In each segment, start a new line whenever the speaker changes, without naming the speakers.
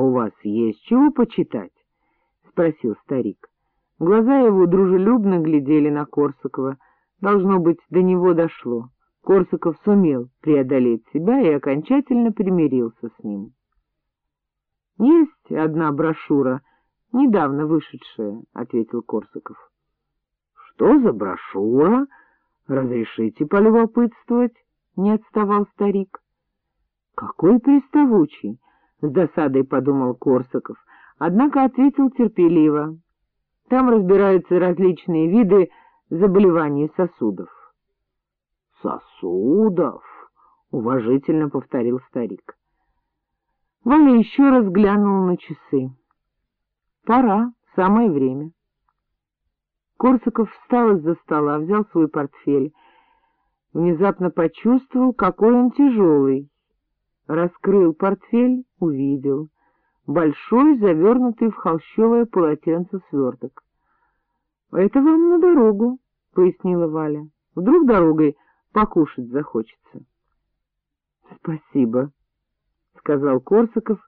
у вас есть чего почитать? — спросил старик. Глаза его дружелюбно глядели на Корсакова. Должно быть, до него дошло. Корсаков сумел преодолеть себя и окончательно примирился с ним. — Есть одна брошюра, недавно вышедшая, — ответил Корсаков. — Что за брошюра? Разрешите полюбопытствовать, — не отставал старик. — Какой приставучий! — с досадой подумал Корсаков, однако ответил терпеливо. Там разбираются различные виды заболеваний сосудов. — Сосудов? — уважительно повторил старик. Валя еще раз глянул на часы. — Пора, самое время. Корсаков встал из-за стола, взял свой портфель. Внезапно почувствовал, какой он тяжелый. Раскрыл портфель, увидел. Большой, завернутый в холщовое полотенце сверток. — Это вам на дорогу, — пояснила Валя. — Вдруг дорогой покушать захочется. — Спасибо, — сказал Корсаков,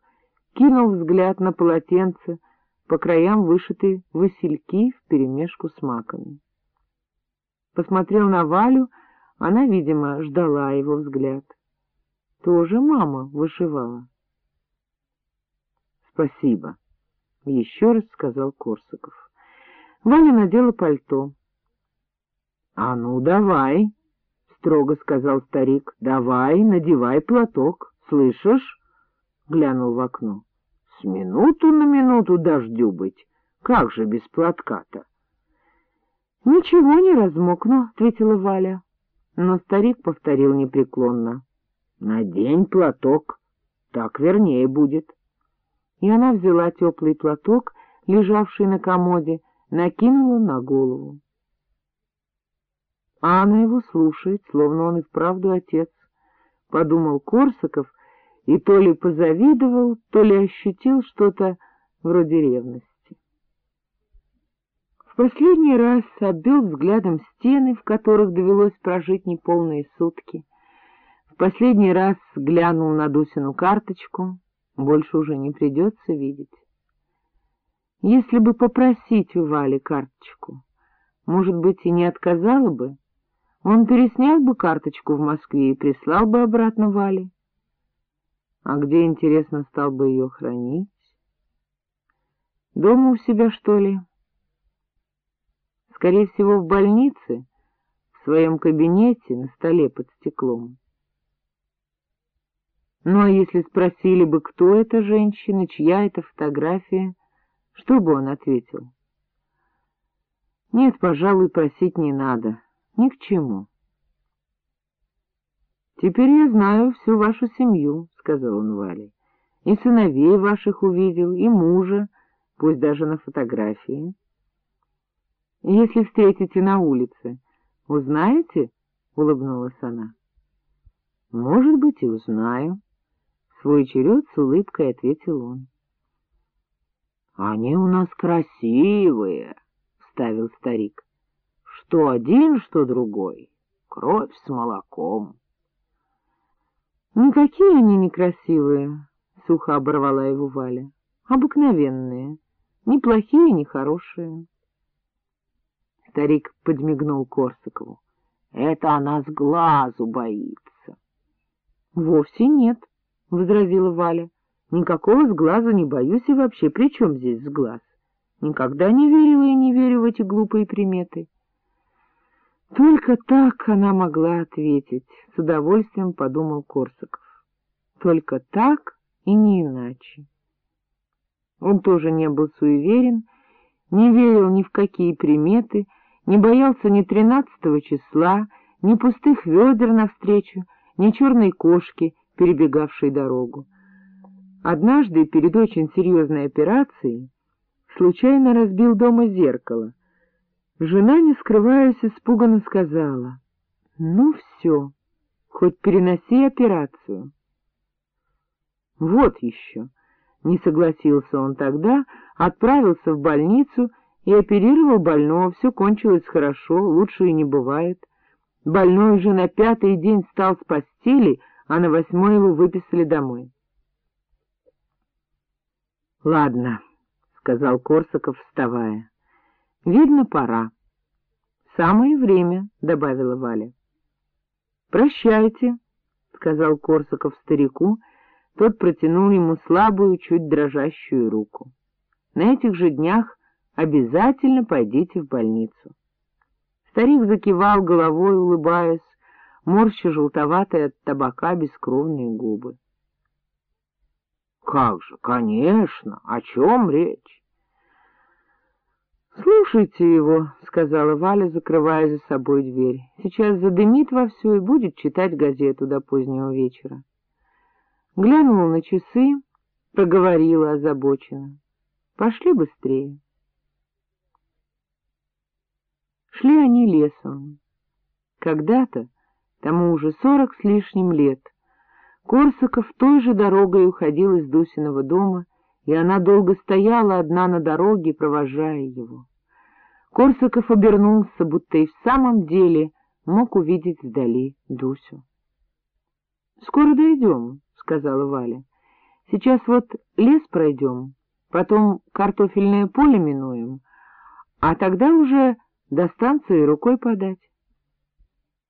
кинул взгляд на полотенце, по краям вышиты васильки вперемешку с маками. Посмотрел на Валю, она, видимо, ждала его взгляд. Тоже мама вышивала. — Спасибо, — еще раз сказал Корсаков. Валя надела пальто. — А ну, давай, — строго сказал старик, — давай, надевай платок, слышишь? — глянул в окно. — С минуту на минуту дождю быть, как же без платка-то? — Ничего не размокну, — ответила Валя. Но старик повторил непреклонно. — Надень платок, так вернее будет. И она взяла теплый платок, лежавший на комоде, — накинула на голову. А она его слушает, словно он и вправду отец, — подумал Корсаков, и то ли позавидовал, то ли ощутил что-то вроде ревности. В последний раз обвел взглядом стены, в которых довелось прожить неполные сутки. Последний раз глянул на Дусину карточку, больше уже не придется видеть. Если бы попросить у Вали карточку, может быть, и не отказала бы, он переснял бы карточку в Москве и прислал бы обратно Вале. А где, интересно, стал бы ее хранить? Дома у себя, что ли? Скорее всего, в больнице, в своем кабинете, на столе под стеклом. Ну, а если спросили бы, кто эта женщина, чья это фотография, что бы он ответил? — Нет, пожалуй, просить не надо. Ни к чему. — Теперь я знаю всю вашу семью, — сказал он Вале. — И сыновей ваших увидел, и мужа, пусть даже на фотографии. — Если встретите на улице, узнаете? — улыбнулась она. — Может быть, и узнаю. Свой черед с улыбкой ответил он. — Они у нас красивые, — вставил старик. — Что один, что другой. Кровь с молоком. — Никакие они некрасивые, — сухо оборвала его Валя. — Обыкновенные. Ни плохие, ни хорошие. Старик подмигнул Корсакову. — Это она с глазу боится. — Вовсе нет, — возразила Валя. Никакого сглаза не боюсь и вообще при чем здесь сглаз? Никогда не верила и не верю в эти глупые приметы. Только так она могла ответить, с удовольствием подумал Корсаков. Только так и не иначе. Он тоже не был суеверен, не верил ни в какие приметы, не боялся ни тринадцатого числа, ни пустых ведер навстречу, ни черной кошки, перебегавшей дорогу. Однажды, перед очень серьезной операцией, случайно разбил дома зеркало. Жена, не скрываясь, испуганно сказала, — Ну все, хоть переноси операцию. — Вот еще, — не согласился он тогда, отправился в больницу и оперировал больного, все кончилось хорошо, лучше и не бывает. Больной уже на пятый день встал с постели, а на восьмой его выписали домой. — Ладно, — сказал Корсаков, вставая. — Видно, пора. — Самое время, — добавила Валя. — Прощайте, — сказал Корсаков старику, тот протянул ему слабую, чуть дрожащую руку. — На этих же днях обязательно пойдите в больницу. Старик закивал головой, улыбаясь, морща желтоватые от табака бескровные губы. — Как же, конечно, о чем речь? — Слушайте его, — сказала Валя, закрывая за собой дверь. — Сейчас задымит вовсю и будет читать газету до позднего вечера. Глянула на часы, проговорила озабоченно. — Пошли быстрее. Шли они лесом. Когда-то, тому уже сорок с лишним лет, Корсаков той же дорогой уходил из Дусиного дома, и она долго стояла одна на дороге, провожая его. Корсаков обернулся, будто и в самом деле мог увидеть вдали Дусю. — Скоро дойдем, — сказала Валя. — Сейчас вот лес пройдем, потом картофельное поле минуем, а тогда уже до станции рукой подать.